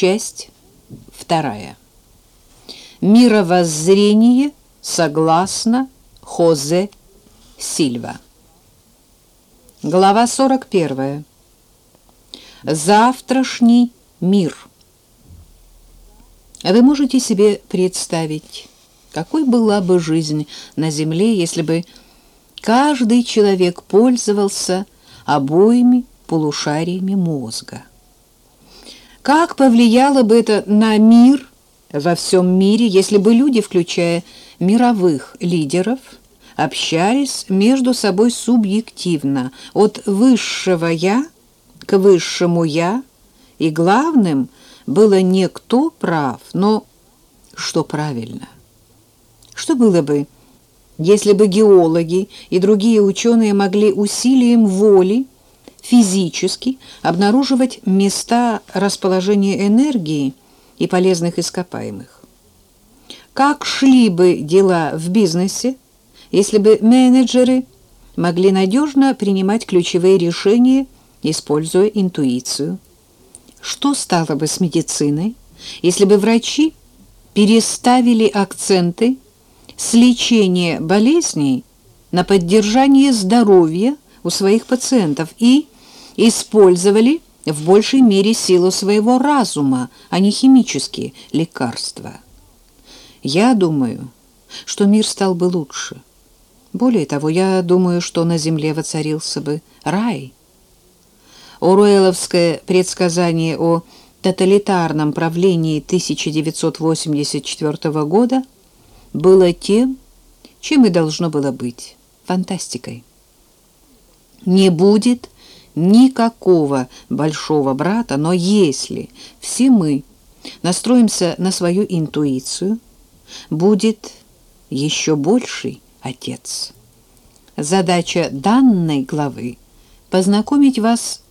Часть вторая. Мировоззрение согласно Хозе Сильва. Глава 41. Завтрашний мир. Вы можете себе представить, какой была бы жизнь на Земле, если бы каждый человек пользовался обоими полушариями мозга? Как повлияло бы это на мир во всем мире, если бы люди, включая мировых лидеров, общались между собой субъективно, от высшего «я» к высшему «я», и главным было не кто прав, но что правильно. Что было бы, если бы геологи и другие ученые могли усилием воли физически обнаруживать места расположения энергии и полезных ископаемых. Как шли бы дела в бизнесе, если бы менеджеры могли надежно принимать ключевые решения, используя интуицию? Что стало бы с медициной, если бы врачи переставили акценты с лечения болезней на поддержание здоровья у своих пациентов и использовали в большей мере силу своего разума, а не химические лекарства. Я думаю, что мир стал бы лучше. Более того, я думаю, что на земле воцарился бы рай. Оруэлловское предсказание о тоталитарном правлении 1984 года было тем, чем и должно было быть – фантастикой. Не будет никакого большого брата, но если все мы настроимся на свою интуицию, будет еще больший отец. Задача данной главы – познакомить вас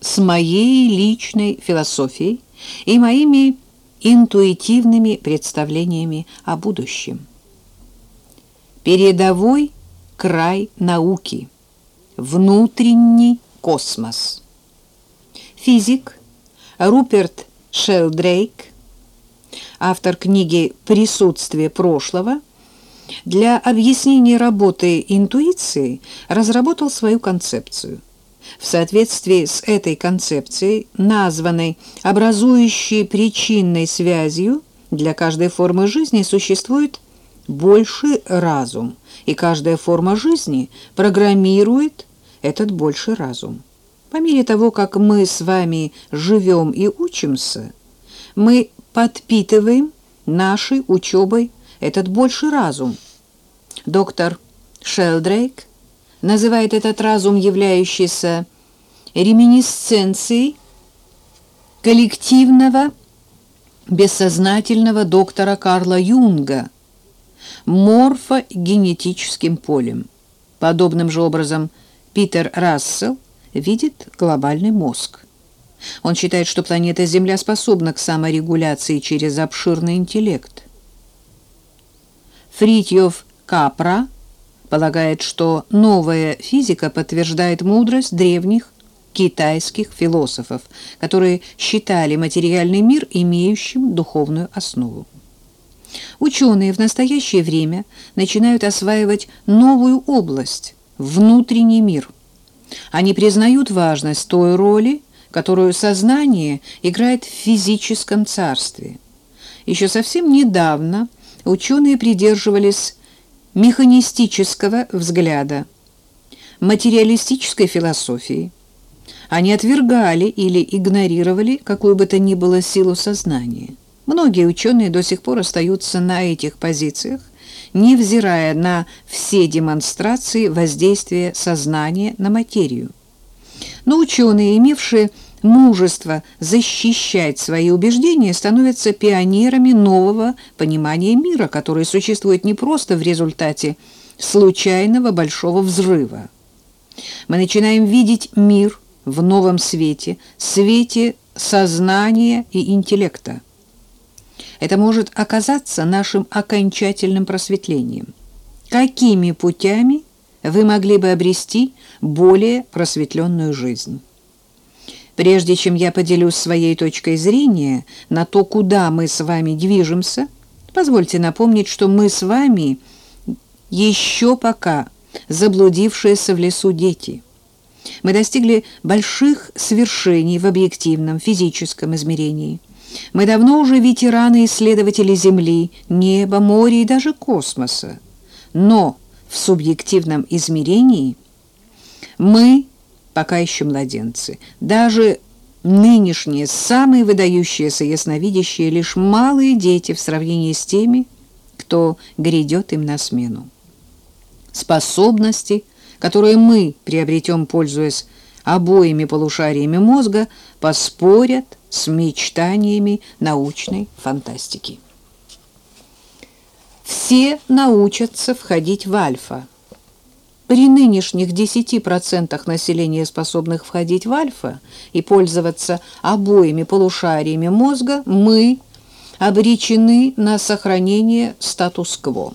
с моей личной философией и моими интуитивными представлениями о будущем. Передовой край науки, внутренний космос. Физик Руперт Шелдрейк, автор книги «Присутствие прошлого», для объяснения работы интуиции разработал свою концепцию. В соответствии с этой концепцией, названной образующей причинной связью, для каждой формы жизни существует больший разум, и каждая форма жизни программирует этот больший разум. По мере того, как мы с вами живем и учимся, мы подпитываем нашей учебой этот больший разум. Доктор Шелдрейк называет этот разум, являющийся реминисценцией коллективного бессознательного доктора Карла Юнга, морфогенетическим полем. Подобным же образом – Питер Рассел видит глобальный мозг. Он считает, что планета Земля способна к саморегуляции через обширный интеллект. Фритьев Капра полагает, что новая физика подтверждает мудрость древних китайских философов, которые считали материальный мир имеющим духовную основу. Ученые в настоящее время начинают осваивать новую область внутренний мир. Они признают важность той роли, которую сознание играет в физическом царстве. Еще совсем недавно ученые придерживались механистического взгляда, материалистической философии. Они отвергали или игнорировали какую бы то ни было силу сознания. Многие ученые до сих пор остаются на этих позициях, невзирая на все демонстрации воздействия сознания на материю. Но ученые, имевшие мужество защищать свои убеждения, становятся пионерами нового понимания мира, которое существует не просто в результате случайного большого взрыва. Мы начинаем видеть мир в новом свете, свете сознания и интеллекта это может оказаться нашим окончательным просветлением. Какими путями вы могли бы обрести более просветленную жизнь? Прежде чем я поделюсь своей точкой зрения на то, куда мы с вами движемся, позвольте напомнить, что мы с вами еще пока заблудившиеся в лесу дети. Мы достигли больших свершений в объективном физическом измерении. Мы давно уже ветераны-исследователи Земли, неба, моря и даже космоса. Но в субъективном измерении мы пока еще младенцы. Даже нынешние самые выдающиеся ясновидящие лишь малые дети в сравнении с теми, кто грядет им на смену. Способности, которые мы приобретем, пользуясь обоими полушариями мозга, поспорят с мечтаниями научной фантастики. Все научатся входить в альфа – при нынешних 10% населения, способных входить в альфа и пользоваться обоими полушариями мозга, мы обречены на сохранение статус-кво.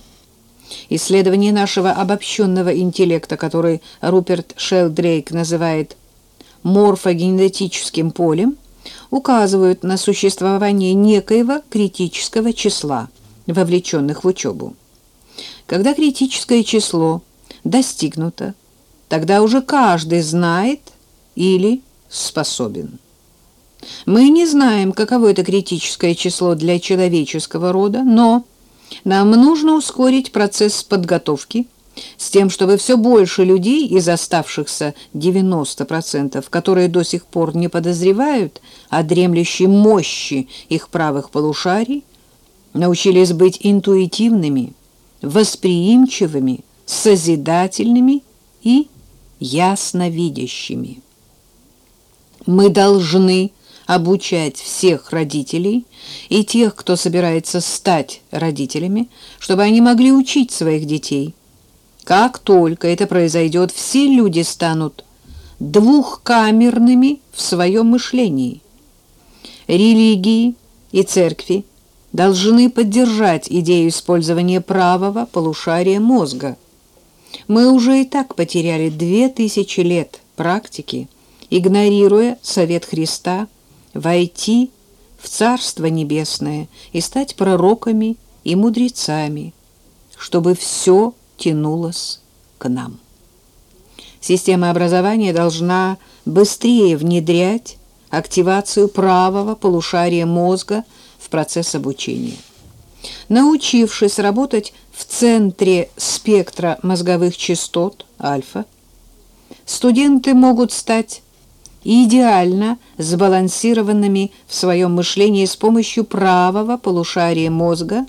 Исследование нашего обобщенного интеллекта, который Руперт Шелдрейк называет морфогенетическим полем, указывают на существование некоего критического числа, вовлеченных в учебу. Когда критическое число – достигнуто, тогда уже каждый знает или способен. Мы не знаем, каково это критическое число для человеческого рода, но нам нужно ускорить процесс подготовки с тем, чтобы все больше людей из оставшихся 90%, которые до сих пор не подозревают о дремлющей мощи их правых полушарий, научились быть интуитивными, восприимчивыми, созидательными и ясновидящими. Мы должны обучать всех родителей и тех, кто собирается стать родителями, чтобы они могли учить своих детей. Как только это произойдет, все люди станут двухкамерными в своем мышлении. Религии и церкви должны поддержать идею использования правого полушария мозга – мы уже и так потеряли две тысячи лет практики, игнорируя совет Христа войти в Царство Небесное и стать пророками и мудрецами, чтобы все тянулось к нам. Система образования должна быстрее внедрять активацию правого полушария мозга в процесс обучения. Научившись работать в центре спектра мозговых частот альфа, студенты могут стать идеально сбалансированными в своем мышлении с помощью правого полушария мозга,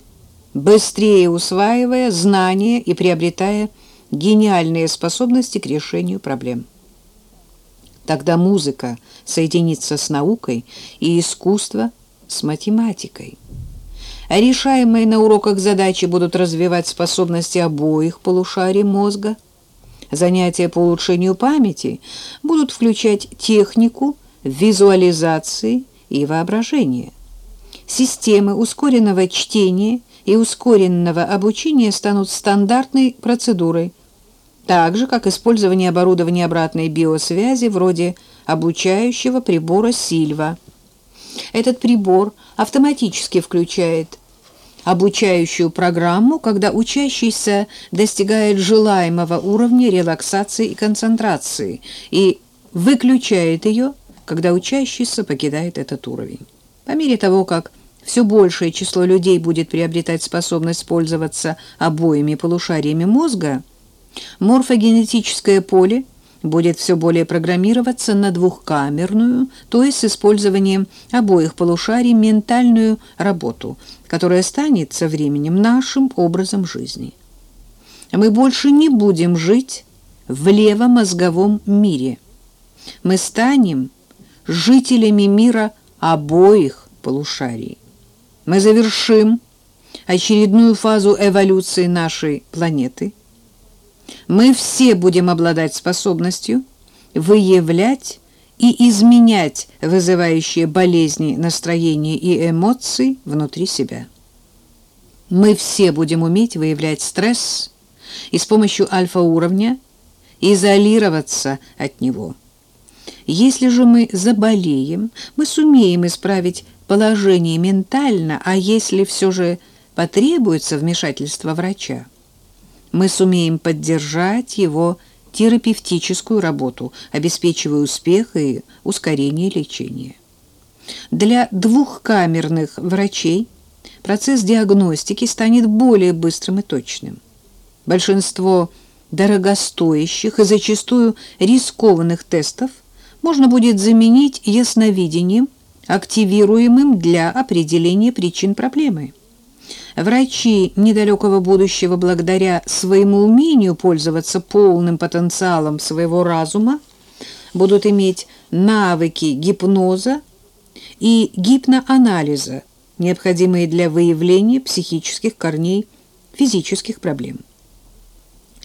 быстрее усваивая знания и приобретая гениальные способности к решению проблем. Тогда музыка соединится с наукой и искусство с математикой. Решаемые на уроках задачи будут развивать способности обоих полушарий мозга. Занятия по улучшению памяти будут включать технику визуализации и воображения. Системы ускоренного чтения и ускоренного обучения станут стандартной процедурой, так же, как использование оборудования обратной биосвязи вроде обучающего прибора Сильва. Этот прибор автоматически включает обучающую программу, когда учащийся достигает желаемого уровня релаксации и концентрации и выключает ее, когда учащийся покидает этот уровень. По мере того, как все большее число людей будет приобретать способность пользоваться обоими полушариями мозга, морфогенетическое поле – будет все более программироваться на двухкамерную, то есть с использованием обоих полушарий ментальную работу, которая станет со временем нашим образом жизни. Мы больше не будем жить в левомозговом мире. Мы станем жителями мира обоих полушарий. Мы завершим очередную фазу эволюции нашей планеты – мы все будем обладать способностью выявлять и изменять вызывающие болезни настроения и эмоции внутри себя. Мы все будем уметь выявлять стресс и с помощью альфа-уровня изолироваться от него. Если же мы заболеем, мы сумеем исправить положение ментально, а если все же потребуется вмешательство врача, мы сумеем поддержать его терапевтическую работу, обеспечивая успех и ускорение лечения. Для двухкамерных врачей процесс диагностики станет более быстрым и точным. Большинство дорогостоящих и зачастую рискованных тестов можно будет заменить ясновидением, активируемым для определения причин проблемы. Врачи недалекого будущего, благодаря своему умению пользоваться полным потенциалом своего разума, будут иметь навыки гипноза и гипноанализа, необходимые для выявления психических корней физических проблем.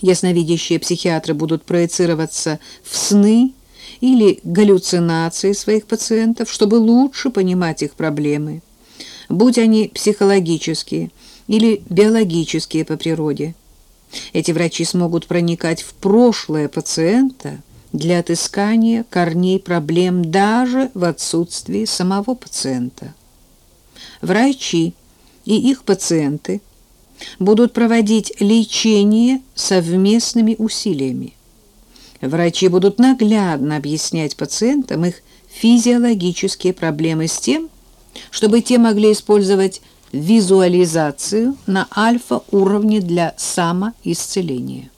Ясновидящие психиатры будут проецироваться в сны или галлюцинации своих пациентов, чтобы лучше понимать их проблемы, будь они психологические или биологические по природе. Эти врачи смогут проникать в прошлое пациента для отыскания корней проблем даже в отсутствии самого пациента. Врачи и их пациенты будут проводить лечение совместными усилиями. Врачи будут наглядно объяснять пациентам их физиологические проблемы с тем, чтобы те могли использовать визуализацию на альфа-уровне для самоисцеления.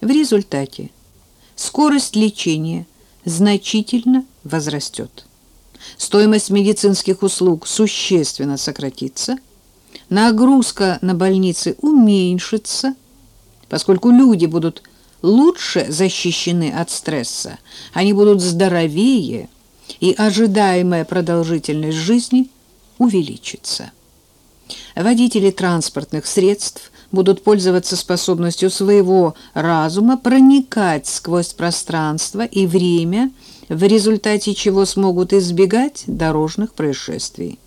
В результате скорость лечения значительно возрастет. Стоимость медицинских услуг существенно сократится, нагрузка на больницы уменьшится, поскольку люди будут лучше защищены от стресса, они будут здоровее, и ожидаемая продолжительность жизни увеличится. Водители транспортных средств будут пользоваться способностью своего разума проникать сквозь пространство и время, в результате чего смогут избегать дорожных происшествий.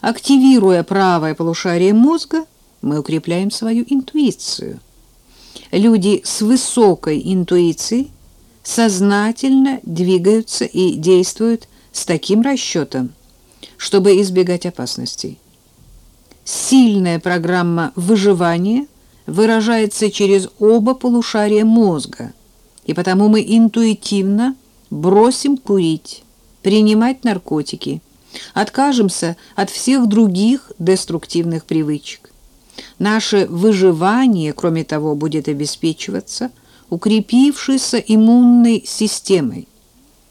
Активируя правое полушарие мозга, мы укрепляем свою интуицию. Люди с высокой интуицией сознательно двигаются и действуют с таким расчетом, чтобы избегать опасностей. Сильная программа выживания выражается через оба полушария мозга, и потому мы интуитивно бросим курить, принимать наркотики, откажемся от всех других деструктивных привычек. Наше выживание, кроме того, будет обеспечиваться укрепившейся иммунной системой,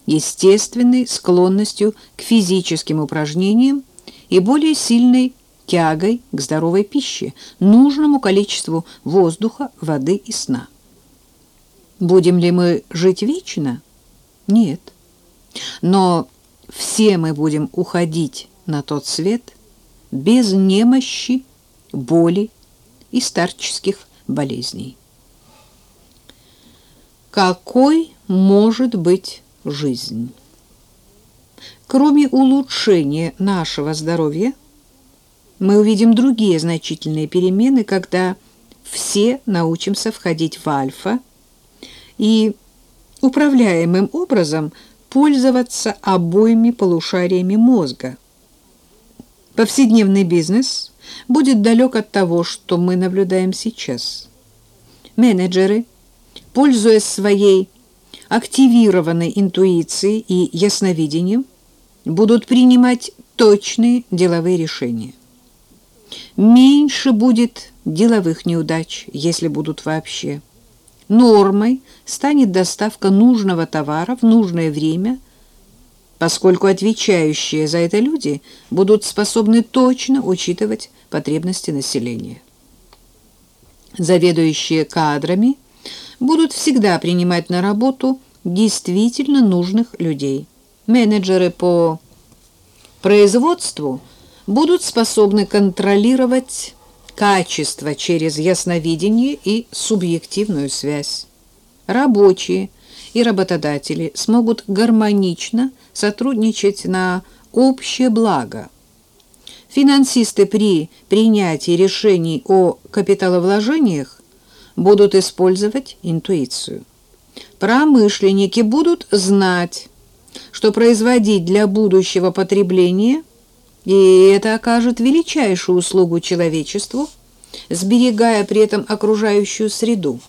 естественной склонностью к физическим упражнениям и более сильной тягой к здоровой пище, нужному количеству воздуха, воды и сна. Будем ли мы жить вечно? Нет. Но все мы будем уходить на тот свет без немощи, боли и старческих болезней. Какой может быть жизнь? Кроме улучшения нашего здоровья, мы увидим другие значительные перемены, когда все научимся входить в альфа и управляемым образом пользоваться обоими полушариями мозга. Повседневный бизнес будет далек от того, что мы наблюдаем сейчас. Менеджеры, пользуясь своей активированной интуицией и ясновидением, будут принимать точные деловые решения. Меньше будет деловых неудач, если будут вообще. Нормой станет доставка нужного товара в нужное время, поскольку отвечающие за это люди будут способны точно учитывать потребности населения. Заведующие кадрами будут всегда принимать на работу действительно нужных людей. Менеджеры по производству будут способны контролировать качество через ясновидение и субъективную связь. Рабочие и работодатели смогут гармонично сотрудничать на общее благо. Финансисты при принятии решений о капиталовложениях будут использовать интуицию. промышленники будут знать, что производить для будущего потребления, и это окажет величайшую услугу человечеству, сберегая при этом окружающую среду.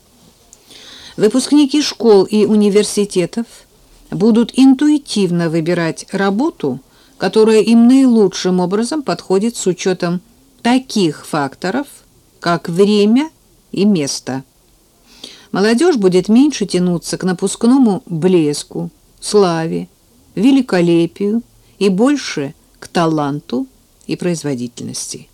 Выпускники школ и университетов будут интуитивно выбирать работу, которая им наилучшим образом подходит с учетом таких факторов, как время и место. Молодежь будет меньше тянуться к напускному блеску, славе, великолепию и больше к таланту и производительности.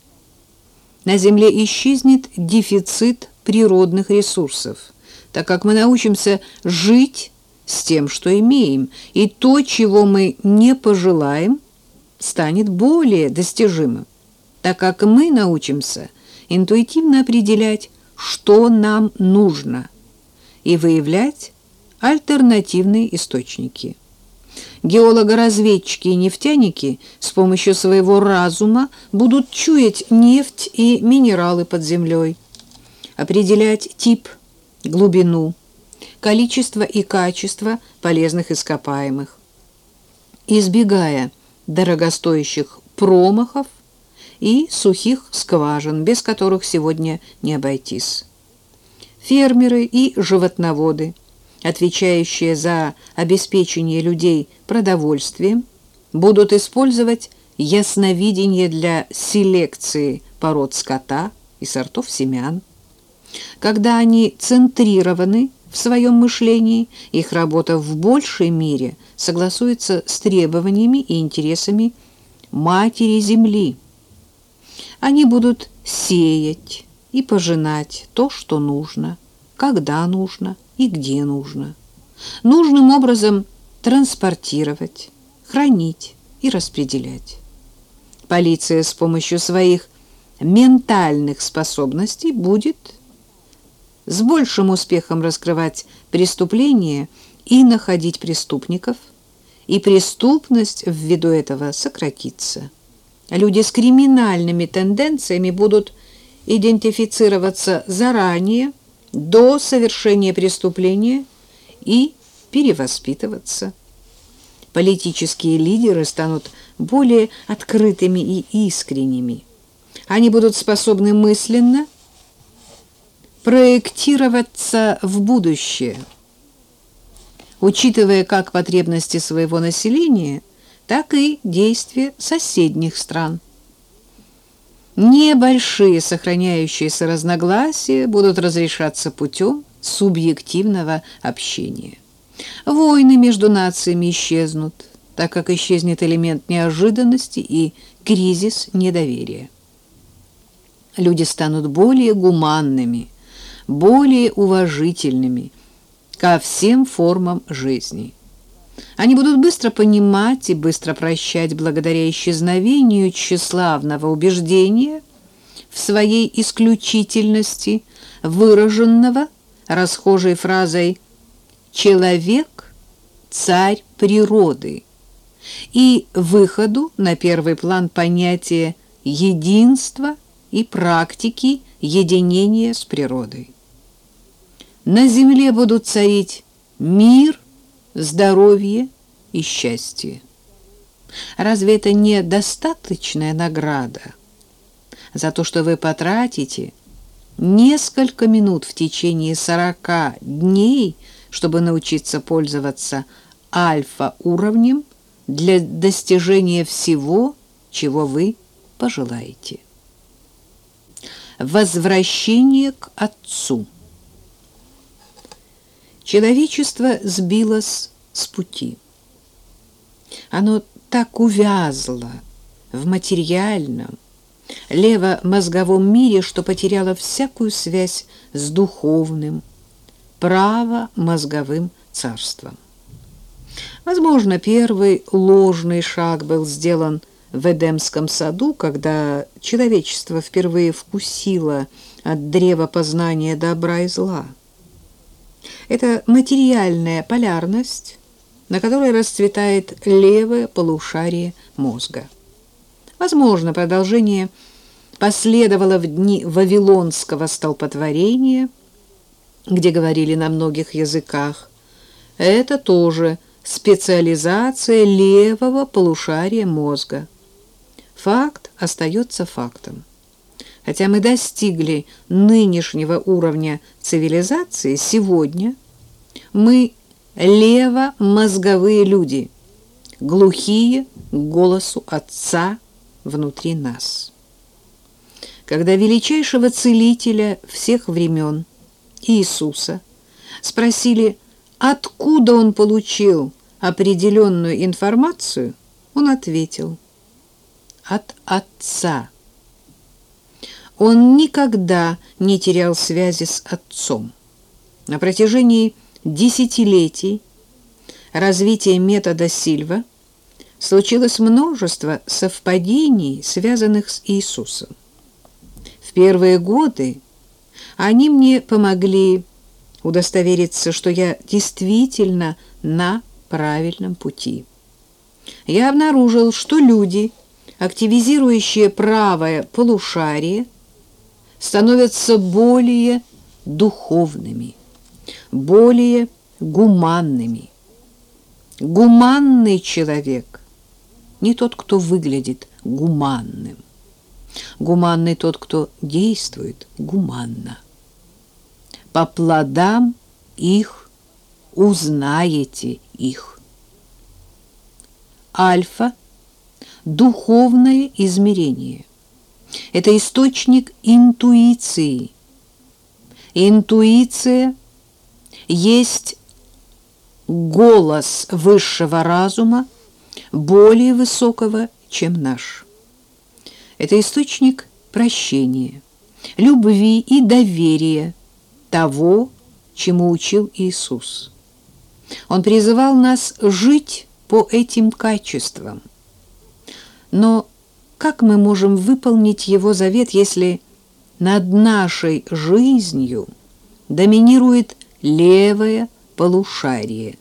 На Земле исчезнет дефицит природных ресурсов, так как мы научимся жить с тем, что имеем, и то, чего мы не пожелаем, станет более достижимым, так как мы научимся интуитивно определять, что нам нужно, и выявлять альтернативные источники. Геологоразведчики и нефтяники с помощью своего разума будут чуять нефть и минералы под землей, определять тип, глубину, количество и качество полезных ископаемых, избегая дорогостоящих промахов и сухих скважин, без которых сегодня не обойтись. Фермеры и животноводы – отвечающие за обеспечение людей продовольствием, будут использовать ясновидение для селекции пород скота и сортов семян. Когда они центрированы в своем мышлении, их работа в большей мере согласуется с требованиями и интересами матери Земли. Они будут сеять и пожинать то, что нужно, когда нужно, и где нужно. Нужным образом транспортировать, хранить и распределять. Полиция с помощью своих ментальных способностей будет с большим успехом раскрывать преступления и находить преступников, и преступность ввиду этого сократится. Люди с криминальными тенденциями будут идентифицироваться заранее, до совершения преступления и перевоспитываться. Политические лидеры станут более открытыми и искренними. Они будут способны мысленно проектироваться в будущее, учитывая как потребности своего населения, так и действия соседних стран. Небольшие сохраняющиеся разногласия будут разрешаться путем субъективного общения. Войны между нациями исчезнут, так как исчезнет элемент неожиданности и кризис недоверия. Люди станут более гуманными, более уважительными ко всем формам жизни. Они будут быстро понимать и быстро прощать благодаря исчезновению тщеславного убеждения в своей исключительности, выраженного расхожей фразой «человек – царь природы» и выходу на первый план понятия единства и практики единения с природой. На земле будут царить мир здоровье и счастье. Разве это не достаточная награда за то, что вы потратите несколько минут в течение сорока дней, чтобы научиться пользоваться альфа-уровнем для достижения всего, чего вы пожелаете? Возвращение к Отцу – Человечество сбилось с пути. Оно так увязло в материальном, лево-мозговом мире, что потеряло всякую связь с духовным, право-мозговым царством. Возможно, первый ложный шаг был сделан в Эдемском саду, когда человечество впервые вкусило от древа познания добра и зла. Это материальная полярность, на которой расцветает левое полушарие мозга. Возможно, продолжение последовало в дни Вавилонского столпотворения, где говорили на многих языках, Это тоже специализация левого полушария мозга. Факт остается фактом. Хотя мы достигли нынешнего уровня цивилизации, сегодня мы левомозговые люди, глухие к голосу Отца внутри нас. Когда величайшего целителя всех времен Иисуса спросили, откуда он получил определенную информацию, он ответил «от Отца». Он никогда не терял связи с Отцом. На протяжении десятилетий развития метода Сильва случилось множество совпадений, связанных с Иисусом. В первые годы они мне помогли удостовериться, что я действительно на правильном пути. Я обнаружил, что люди, активизирующие правое полушарие, становятся более духовными, более гуманными. Гуманный человек не тот, кто выглядит гуманным. Гуманный тот, кто действует гуманно. По плодам их узнаете их. Альфа – духовное измерение. Это источник интуиции. Интуиция есть голос высшего разума, более высокого, чем наш. Это источник прощения, любви и доверия того, чему учил Иисус. Он призывал нас жить по этим качествам. Но как мы можем выполнить его завет, если над нашей жизнью доминирует левое полушарие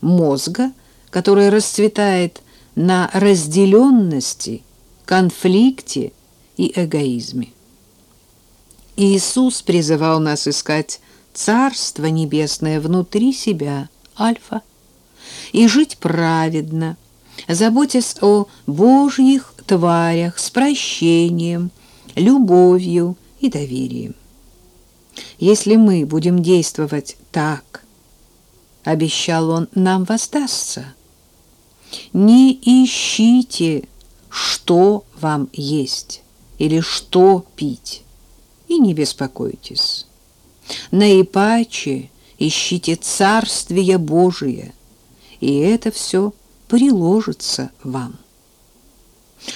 мозга, которое расцветает на разделенности – конфликте и эгоизме. Иисус призывал нас искать Царство Небесное внутри себя, Альфа, и жить праведно, заботясь о Божьих тварях с прощением, любовью и доверием. Если мы будем действовать так, обещал он, нам воздастся. Не ищите что вам есть или что пить, и не беспокойтесь. Наипаче ищите Царствие Божие, и это все приложится вам.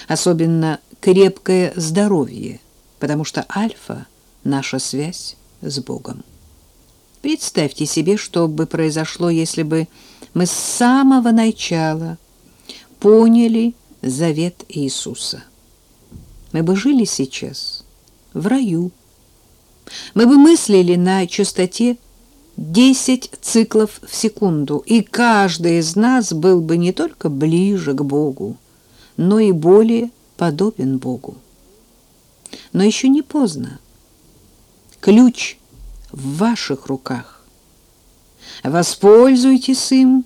Особенно крепкое здоровье, потому что альфа — наша связь с Богом. Представьте себе, что бы произошло, если бы мы с самого начала поняли завет Иисуса. Мы бы жили сейчас в раю. Мы бы мыслили на частоте 10 циклов в секунду, и каждый из нас был бы не только ближе к Богу, но и более подобен Богу. Но еще не поздно. Ключ в ваших руках. Воспользуйтесь им,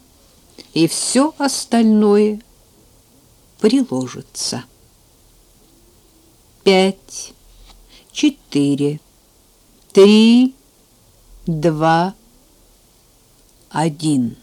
и все остальное приложится. Пять, четыре, три, два, один.